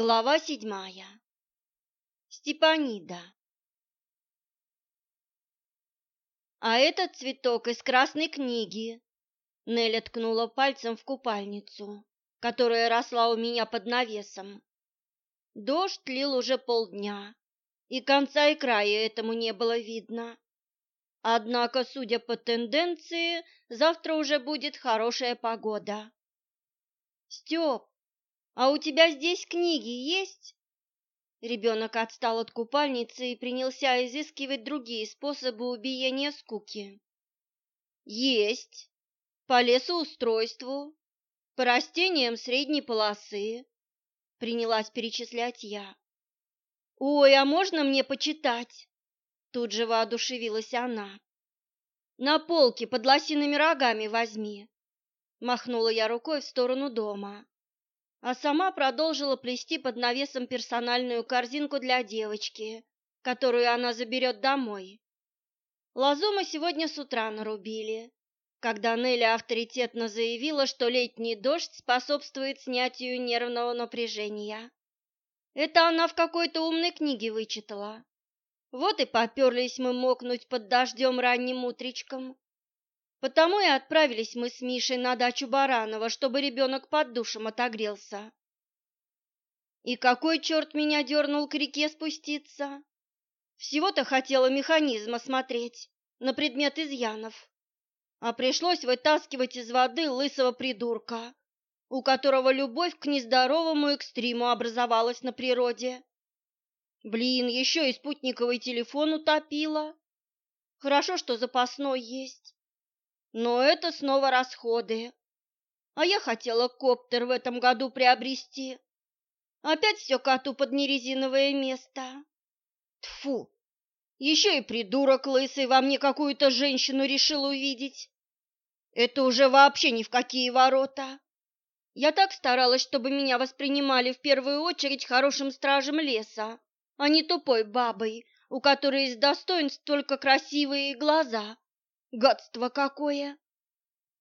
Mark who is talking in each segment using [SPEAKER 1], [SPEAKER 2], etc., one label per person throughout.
[SPEAKER 1] Глава седьмая. Степанида. А этот цветок из красной книги. Неля ткнула пальцем в купальницу, которая росла у меня под навесом. Дождь лил уже полдня, и конца и края этому не было видно. Однако, судя по тенденции, завтра уже будет хорошая погода. Степ, а у тебя здесь книги есть? Ребенок отстал от купальницы и принялся изыскивать другие способы убиения скуки. Есть. По лесоустройству, по растениям средней полосы, принялась перечислять я. Ой, а можно мне почитать? Тут же воодушевилась она. На полке под лосиными рогами возьми. Махнула я рукой в сторону дома а сама продолжила плести под навесом персональную корзинку для девочки, которую она заберет домой. Лозу мы сегодня с утра нарубили, когда Нелли авторитетно заявила, что летний дождь способствует снятию нервного напряжения. Это она в какой-то умной книге вычитала. Вот и поперлись мы мокнуть под дождем ранним утречком. Потому и отправились мы с Мишей на дачу Баранова, чтобы ребенок под душем отогрелся. И какой черт меня дернул к реке спуститься? Всего-то хотела механизм осмотреть на предмет изъянов, а пришлось вытаскивать из воды лысого придурка, у которого любовь к нездоровому экстриму образовалась на природе. Блин, еще и спутниковый телефон утопила. Хорошо, что запасной есть. Но это снова расходы. А я хотела коптер в этом году приобрести. Опять все коту под нерезиновое место. Тфу! Еще и придурок лысый во мне какую-то женщину решил увидеть. Это уже вообще ни в какие ворота. Я так старалась, чтобы меня воспринимали в первую очередь хорошим стражем леса, а не тупой бабой, у которой из достоинств только красивые глаза Гадство какое!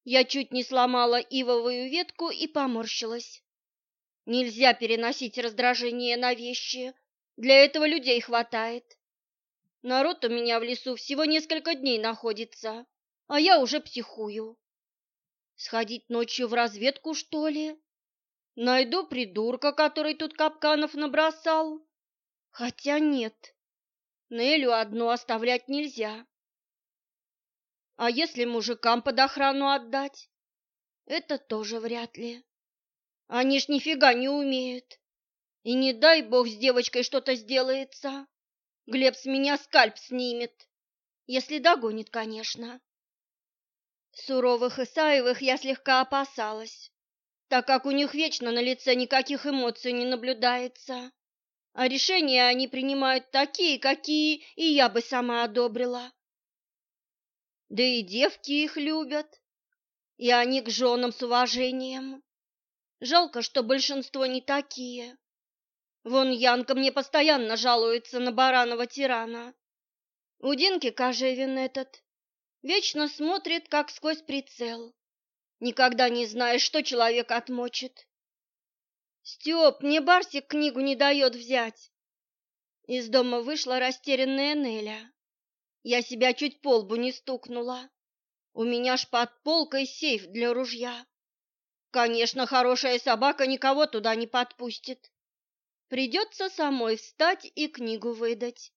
[SPEAKER 1] Я чуть не сломала ивовую ветку и поморщилась. Нельзя переносить раздражение на вещи. Для этого людей хватает. Народ у меня в лесу всего несколько дней находится, а я уже психую. Сходить ночью в разведку, что ли? Найду придурка, который тут капканов набросал. Хотя нет, Нелю одну оставлять нельзя. А если мужикам под охрану отдать? Это тоже вряд ли. Они ж нифига не умеют. И не дай бог с девочкой что-то сделается. Глеб с меня скальп снимет. Если догонит, конечно. Суровых Исаевых я слегка опасалась, так как у них вечно на лице никаких эмоций не наблюдается. А решения они принимают такие, какие и я бы сама одобрила. Да и девки их любят, и они к женам с уважением. Жалко, что большинство не такие. Вон Янка мне постоянно жалуется на баранова тирана. У Динки Кожевин этот вечно смотрит, как сквозь прицел. Никогда не знаешь, что человек отмочит. Степ, мне Барсик книгу не дает взять. Из дома вышла растерянная Неля. Я себя чуть по лбу не стукнула. У меня ж под полкой сейф для ружья. Конечно, хорошая собака никого туда не подпустит. Придется самой встать и книгу выдать.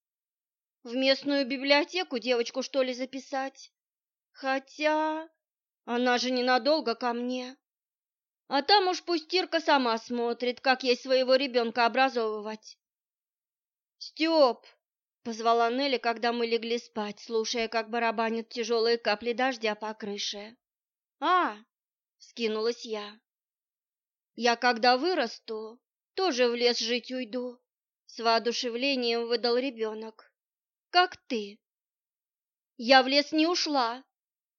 [SPEAKER 1] В местную библиотеку девочку, что ли, записать? Хотя она же ненадолго ко мне. А там уж пусть Тирка сама смотрит, как ей своего ребенка образовывать. Степ, Позвала Нелли, когда мы легли спать, слушая, как барабанят тяжелые капли дождя по крыше. «А!» — скинулась я. «Я, когда вырасту, тоже в лес жить уйду», — с воодушевлением выдал ребенок. «Как ты?» «Я в лес не ушла.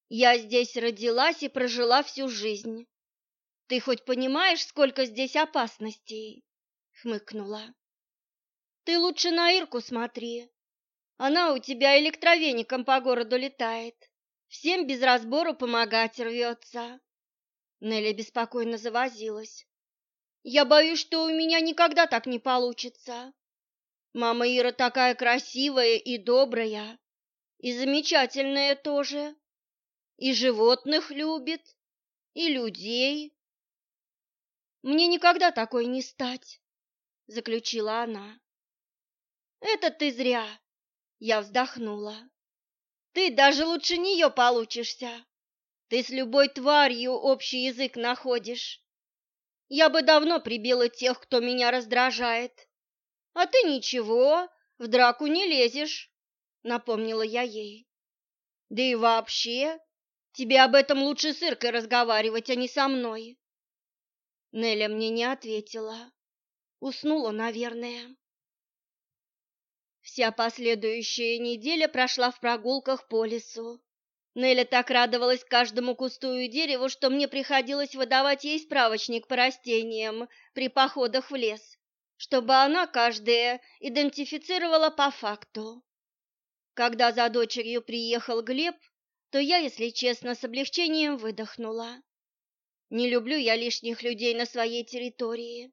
[SPEAKER 1] Я здесь родилась и прожила всю жизнь. Ты хоть понимаешь, сколько здесь опасностей?» — хмыкнула. «Ты лучше на Ирку смотри. Она у тебя электровеником по городу летает. Всем без разбору помогать рвется. Нелли беспокойно завозилась. Я боюсь, что у меня никогда так не получится. Мама Ира такая красивая и добрая, и замечательная тоже, и животных любит, и людей. Мне никогда такой не стать, заключила она. Это ты зря, я вздохнула. Ты даже лучше нее получишься. Ты с любой тварью общий язык находишь. Я бы давно прибила тех, кто меня раздражает. А ты ничего, в драку не лезешь, напомнила я ей. Да и вообще, тебе об этом лучше с Иркой разговаривать, а не со мной. Неля мне не ответила. Уснула, наверное. Вся последующая неделя прошла в прогулках по лесу. Неля так радовалась каждому кусту и дереву, что мне приходилось выдавать ей справочник по растениям при походах в лес чтобы она каждое идентифицировала по факту. Когда за дочерью приехал Глеб, то я, если честно, с облегчением выдохнула. Не люблю я лишних людей на своей территории.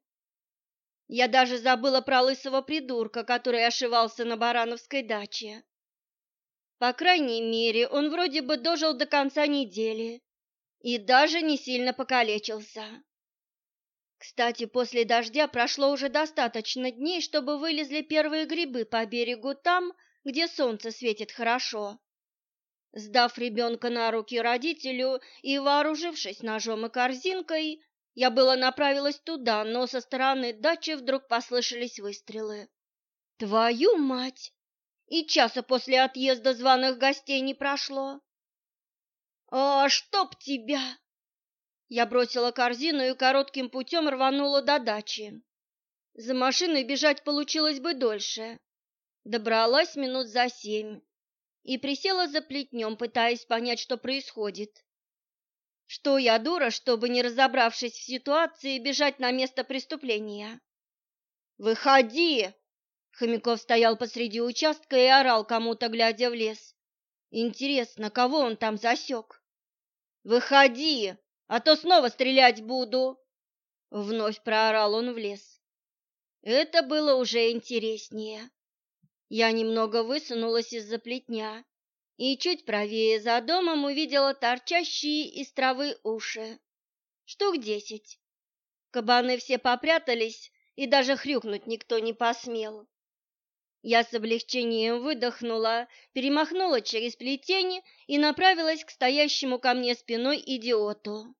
[SPEAKER 1] Я даже забыла про лысого придурка, который ошивался на Барановской даче. По крайней мере, он вроде бы дожил до конца недели и даже не сильно покалечился. Кстати, после дождя прошло уже достаточно дней, чтобы вылезли первые грибы по берегу там, где солнце светит хорошо. Сдав ребенка на руки родителю и вооружившись ножом и корзинкой, я было направилась туда, но со стороны дачи вдруг послышались выстрелы. Твою мать! И часа после отъезда званых гостей не прошло. А чтоб тебя! Я бросила корзину и коротким путем рванула до дачи. За машиной бежать получилось бы дольше. Добралась минут за семь и присела за плетнем, пытаясь понять, что происходит. Что я дура, чтобы, не разобравшись в ситуации, бежать на место преступления? «Выходи!» Хомяков стоял посреди участка и орал кому-то, глядя в лес. Интересно, кого он там засек? «Выходи!» а то снова стрелять буду!» Вновь проорал он в лес. Это было уже интереснее. Я немного высунулась из-за плетня и чуть правее за домом увидела торчащие из травы уши. Штук десять. Кабаны все попрятались, и даже хрюкнуть никто не посмел. Я с облегчением выдохнула, перемахнула через плетень и направилась к стоящему ко мне спиной идиоту.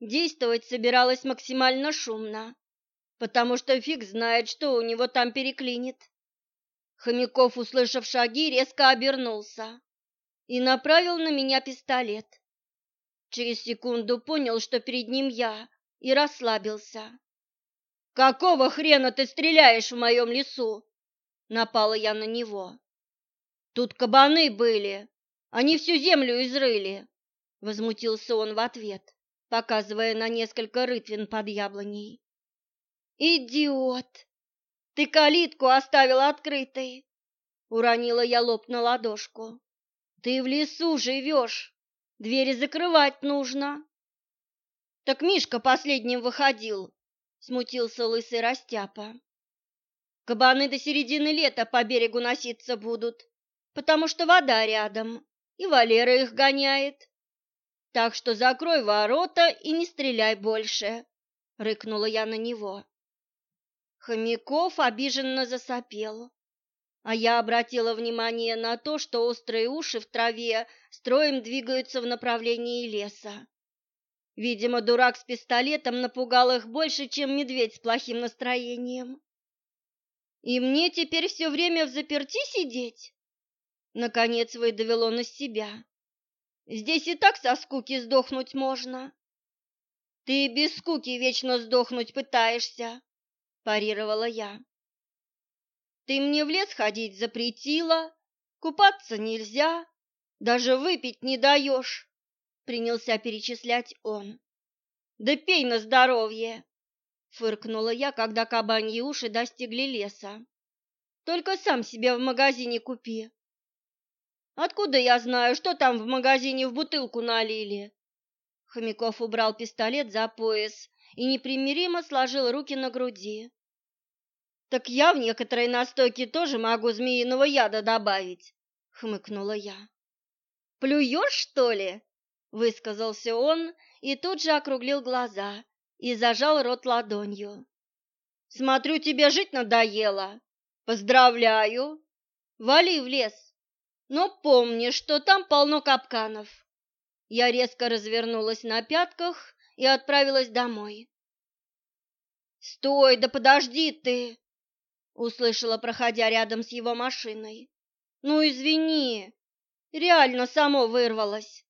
[SPEAKER 1] Действовать собиралась максимально шумно, потому что фиг знает, что у него там переклинит. Хомяков, услышав шаги, резко обернулся и направил на меня пистолет. Через секунду понял, что перед ним я, и расслабился. «Какого хрена ты стреляешь в моем лесу?» Напала я на него. Тут кабаны были, они всю землю изрыли, возмутился он в ответ, показывая на несколько рытвин под яблоней. Идиот! Ты калитку оставил открытой, уронила я лоб на ладошку. Ты в лесу живешь, двери закрывать нужно. Так Мишка последним выходил, смутился лысый растяпа. Кабаны до середины лета по берегу носиться будут, потому что вода рядом, и Валера их гоняет. Так что закрой ворота и не стреляй больше, рыкнула я на него. Хомяков обиженно засопел, а я обратила внимание на то, что острые уши в траве строем двигаются в направлении леса. Видимо, дурак с пистолетом напугал их больше, чем медведь с плохим настроением. И мне теперь все время в заперти сидеть? Наконец выдавил он из себя. Здесь и так со скуки сдохнуть можно. Ты без скуки вечно сдохнуть пытаешься, парировала я. Ты мне в лес ходить запретила, купаться нельзя, даже выпить не даешь, принялся перечислять он. Да пей на здоровье. Фыркнула я, когда кабаньи уши достигли леса. Только сам себе в магазине купи. Откуда я знаю, что там в магазине в бутылку налили? Хомяков убрал пистолет за пояс и непримиримо сложил руки на груди. «Так я в некоторые настойки тоже могу змеиного яда добавить», — хмыкнула я. «Плюешь, что ли?» — высказался он и тут же округлил глаза и зажал рот ладонью. «Смотрю, тебе жить надоело. Поздравляю. Вали в лес. Но помни, что там полно капканов». Я резко развернулась на пятках и отправилась домой. «Стой, да подожди ты!» — услышала, проходя рядом с его машиной. «Ну, извини, реально само вырвалось».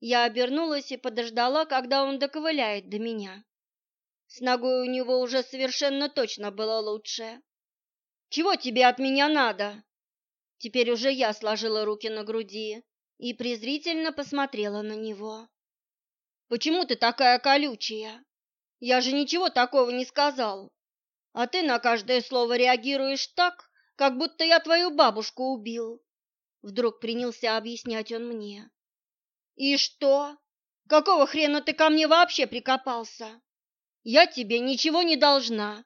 [SPEAKER 1] Я обернулась и подождала, когда он доковыляет до меня. С ногой у него уже совершенно точно было лучше. «Чего тебе от меня надо?» Теперь уже я сложила руки на груди и презрительно посмотрела на него. «Почему ты такая колючая? Я же ничего такого не сказал. А ты на каждое слово реагируешь так, как будто я твою бабушку убил». Вдруг принялся объяснять он мне. «И что? Какого хрена ты ко мне вообще прикопался? Я тебе ничего не должна.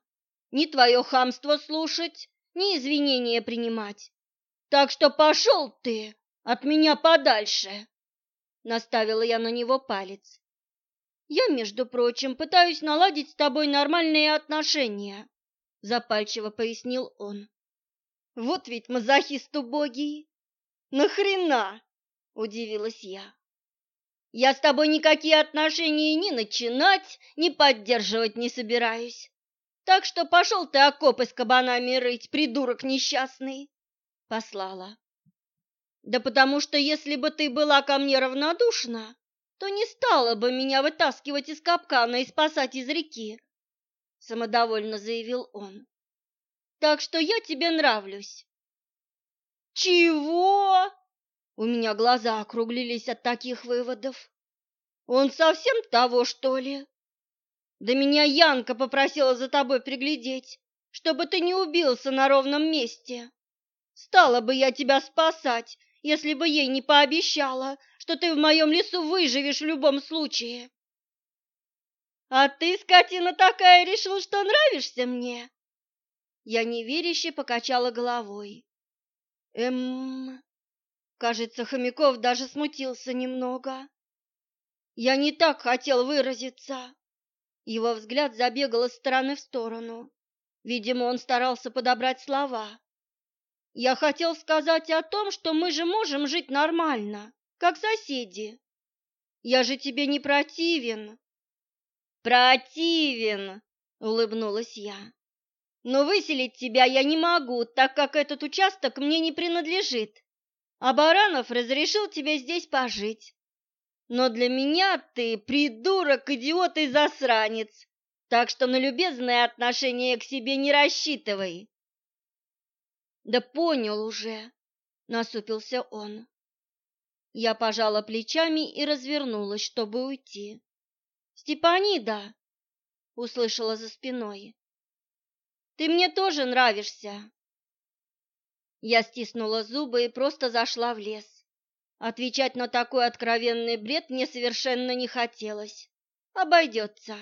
[SPEAKER 1] Ни твое хамство слушать, ни извинения принимать. Так что пошел ты от меня подальше!» Наставила я на него палец. «Я, между прочим, пытаюсь наладить с тобой нормальные отношения», запальчиво пояснил он. «Вот ведь мазохист убогий!» «Нахрена?» – удивилась я. Я с тобой никакие отношения ни начинать, ни поддерживать не собираюсь. Так что пошел ты окопы с кабанами рыть, придурок несчастный!» Послала. «Да потому что если бы ты была ко мне равнодушна, то не стала бы меня вытаскивать из капкана и спасать из реки», самодовольно заявил он. «Так что я тебе нравлюсь». «Чего?» У меня глаза округлились от таких выводов. Он совсем того, что ли? Да меня Янка попросила за тобой приглядеть, чтобы ты не убился на ровном месте. Стала бы я тебя спасать, если бы ей не пообещала, что ты в моем лесу выживешь в любом случае. А ты, скотина такая, решил, что нравишься мне? Я неверяще покачала головой. Эм, Кажется, Хомяков даже смутился немного. Я не так хотел выразиться. Его взгляд забегал из стороны в сторону. Видимо, он старался подобрать слова. Я хотел сказать о том, что мы же можем жить нормально, как соседи. Я же тебе не противен. Противен, улыбнулась я. Но выселить тебя я не могу, так как этот участок мне не принадлежит а Баранов разрешил тебе здесь пожить. Но для меня ты придурок, идиот и засранец, так что на любезное отношение к себе не рассчитывай. Да понял уже, насупился он. Я пожала плечами и развернулась, чтобы уйти. Степанида, услышала за спиной. Ты мне тоже нравишься. Я стиснула зубы и просто зашла в лес. Отвечать на такой откровенный бред мне совершенно не хотелось. Обойдется.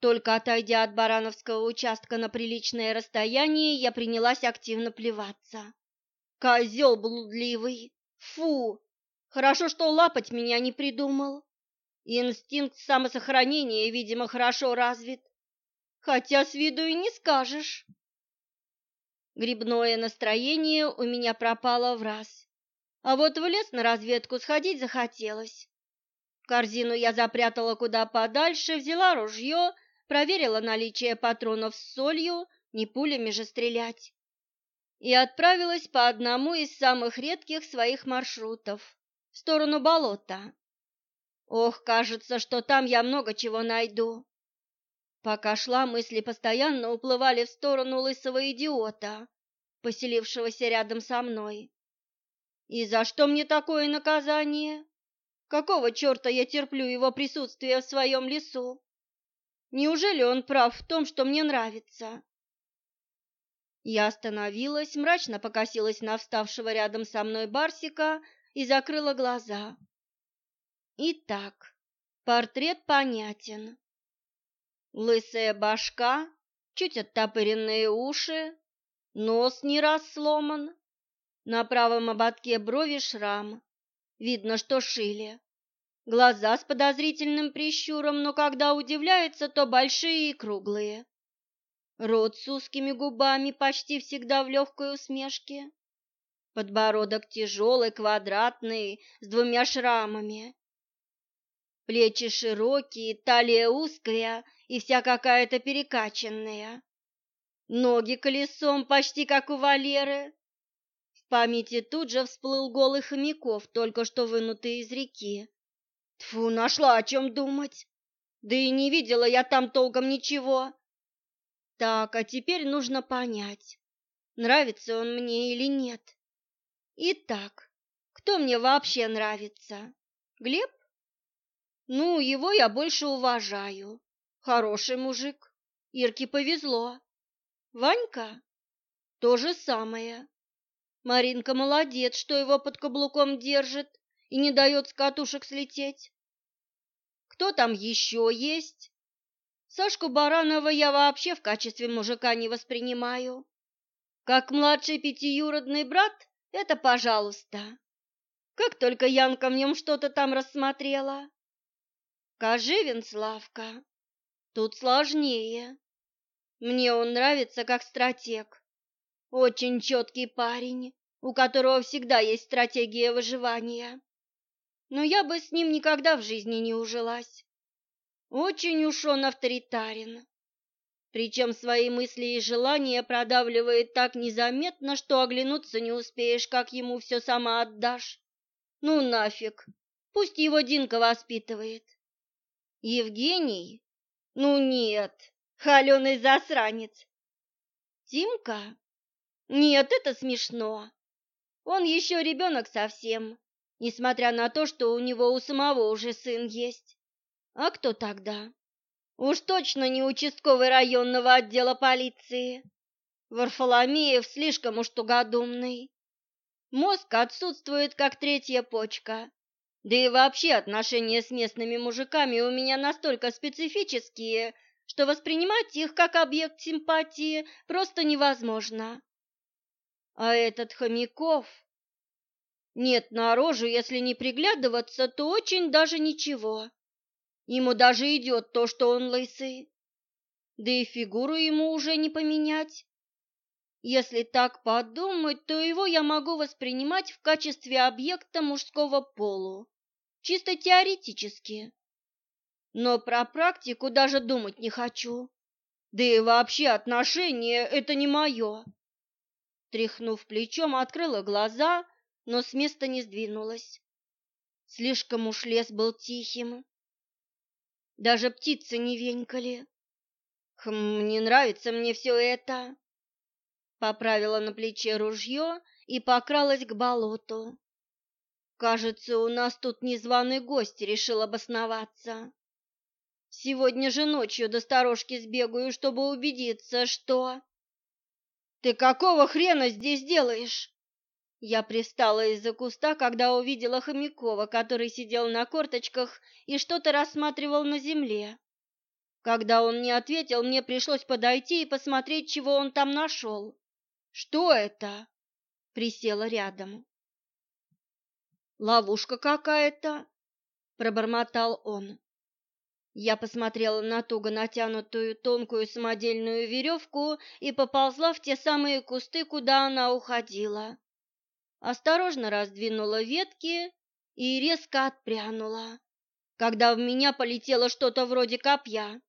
[SPEAKER 1] Только отойдя от Барановского участка на приличное расстояние, я принялась активно плеваться. Козел блудливый! Фу! Хорошо, что лапать меня не придумал. Инстинкт самосохранения, видимо, хорошо развит. Хотя с виду и не скажешь. Грибное настроение у меня пропало в раз. А вот в лес на разведку сходить захотелось. Корзину я запрятала куда подальше, взяла ружье, проверила наличие патронов с солью, не пулями же стрелять. И отправилась по одному из самых редких своих маршрутов, в сторону болота. Ох, кажется, что там я много чего найду. Пока шла, мысли постоянно уплывали в сторону лысого идиота, поселившегося рядом со мной. И за что мне такое наказание? Какого черта я терплю его присутствие в своем лесу? Неужели он прав в том, что мне нравится? Я остановилась, мрачно покосилась на вставшего рядом со мной Барсика и закрыла глаза. Итак, портрет понятен. Лысая башка, чуть оттопыренные уши, нос не раз сломан, на правом ободке брови шрам, видно, что шили. Глаза с подозрительным прищуром, но когда удивляются, то большие и круглые. Рот с узкими губами почти всегда в легкой усмешке. Подбородок тяжелый, квадратный, с двумя шрамами. Плечи широкие, талия узкая и вся какая-то перекачанная. Ноги колесом, почти как у Валеры. В памяти тут же всплыл голый хомяков, только что вынутый из реки. Тфу, нашла о чем думать. Да и не видела я там толком ничего. Так, а теперь нужно понять, нравится он мне или нет. Итак, кто мне вообще нравится? Глеб? Ну, его я больше уважаю. Хороший мужик. Ирке повезло. Ванька? То же самое. Маринка молодец, что его под каблуком держит и не дает с катушек слететь. Кто там еще есть? Сашку Баранова я вообще в качестве мужика не воспринимаю. Как младший пятиюродный брат — это пожалуйста. Как только Янка в нем что-то там рассмотрела. Кожевин Славка. Тут сложнее. Мне он нравится как стратег. Очень четкий парень, у которого всегда есть стратегия выживания но я бы с ним никогда в жизни не ужилась. Очень уж он авторитарен. Причем свои мысли и желания продавливает так незаметно, что оглянуться не успеешь, как ему все сама отдашь. Ну нафиг, пусть его Динка воспитывает. Евгений? Ну нет, холеный засранец. Тимка? Нет, это смешно. Он еще ребенок совсем, несмотря на то, что у него у самого уже сын есть. А кто тогда? Уж точно не участковый районного отдела полиции. Варфоломеев слишком уж тугодумный. Мозг отсутствует, как третья почка. Да и вообще отношения с местными мужиками у меня настолько специфические, что воспринимать их как объект симпатии просто невозможно. А этот Хомяков нет, на рожу, если не приглядываться, то очень даже ничего. Ему даже идет то, что он лысый. Да и фигуру ему уже не поменять. Если так подумать, то его я могу воспринимать в качестве объекта мужского полу, чисто теоретически. Но про практику даже думать не хочу. Да и вообще отношения — это не мое. Тряхнув плечом, открыла глаза — но с места не сдвинулась. Слишком уж лес был тихим. Даже птицы не венькали. Хм, не нравится мне все это. Поправила на плече ружье и покралась к болоту. Кажется, у нас тут незваный гость решил обосноваться. Сегодня же ночью до сторожки сбегаю, чтобы убедиться, что... Ты какого хрена здесь делаешь? Я пристала из-за куста, когда увидела Хомякова, который сидел на корточках и что-то рассматривал на земле. Когда он не ответил, мне пришлось подойти и посмотреть, чего он там нашел. «Что это?» — присела рядом. «Ловушка какая-то», — пробормотал он. Я посмотрела на туго натянутую тонкую самодельную веревку и поползла в те самые кусты, куда она уходила осторожно раздвинула ветки и резко отпрянула, когда в меня полетело что-то вроде копья.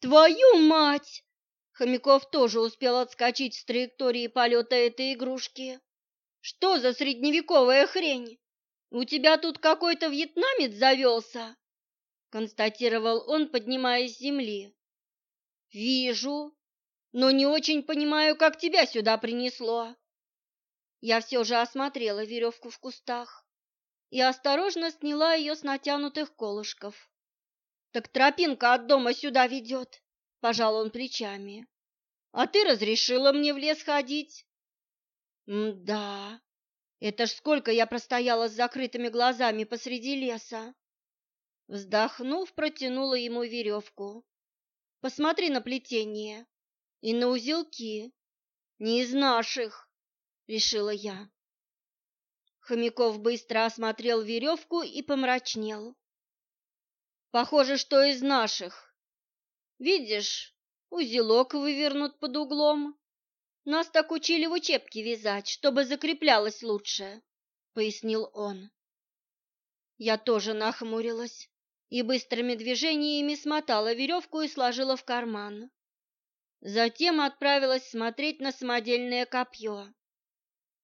[SPEAKER 1] «Твою мать!» Хомяков тоже успел отскочить с траектории полета этой игрушки. «Что за средневековая хрень? У тебя тут какой-то вьетнамец завелся?» констатировал он, поднимаясь с земли. «Вижу, но не очень понимаю, как тебя сюда принесло». Я все же осмотрела веревку в кустах и осторожно сняла ее с натянутых колышков. «Так тропинка от дома сюда ведет», — пожал он плечами. «А ты разрешила мне в лес ходить?» «Да, это ж сколько я простояла с закрытыми глазами посреди леса!» Вздохнув, протянула ему веревку. Посмотри на плетение и на узелки. Не из наших, решила я. Хомяков быстро осмотрел веревку и помрачнел. Похоже, что из наших. Видишь, узелок вывернут под углом. Нас так учили в учебке вязать, чтобы закреплялось лучше, пояснил он. Я тоже нахмурилась и быстрыми движениями смотала веревку и сложила в карман. Затем отправилась смотреть на самодельное копье.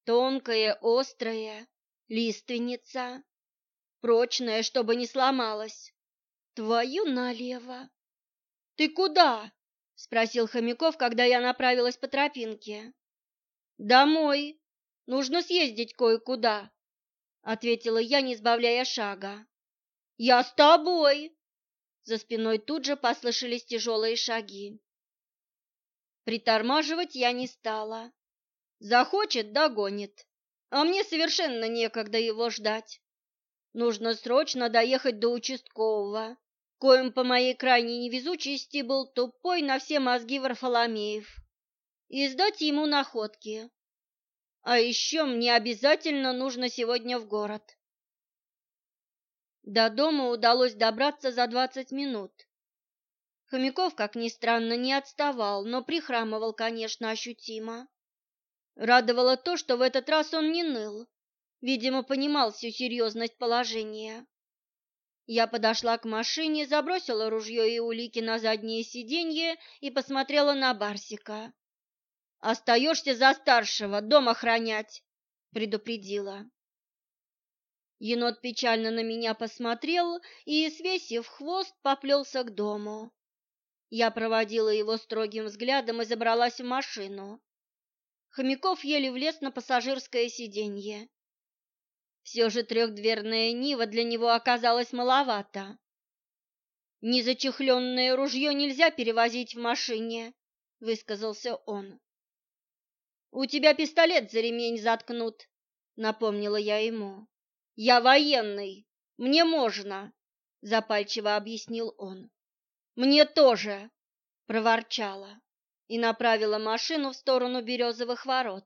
[SPEAKER 1] Тонкое, острое, лиственница, прочная, чтобы не сломалась. Твою налево. Ты куда? спросил Хомяков, когда я направилась по тропинке. Домой. Нужно съездить кое-куда, ответила я, не сбавляя шага. Я с тобой. За спиной тут же послышались тяжелые шаги. Притормаживать я не стала. Захочет догонит а мне совершенно некогда его ждать. Нужно срочно доехать до участкового, коим по моей крайней невезучести был тупой на все мозги Варфоломеев, и сдать ему находки. А еще мне обязательно нужно сегодня в город. До дома удалось добраться за двадцать минут. Хомяков, как ни странно, не отставал, но прихрамывал, конечно, ощутимо. Радовало то, что в этот раз он не ныл. Видимо, понимал всю серьезность положения. Я подошла к машине, забросила ружье и улики на заднее сиденье и посмотрела на Барсика. «Остаешься за старшего, дом охранять», — предупредила. Енот печально на меня посмотрел и, свесив хвост, поплелся к дому. Я проводила его строгим взглядом и забралась в машину. Хомяков еле влез на пассажирское сиденье. Все же трехдверная Нива для него оказалась маловато. «Незачехленное ружье нельзя перевозить в машине», — высказался он. «У тебя пистолет за ремень заткнут», — напомнила я ему. «Я военный, мне можно», — запальчиво объяснил он. «Мне тоже», — проворчала и направила машину в сторону березовых ворот.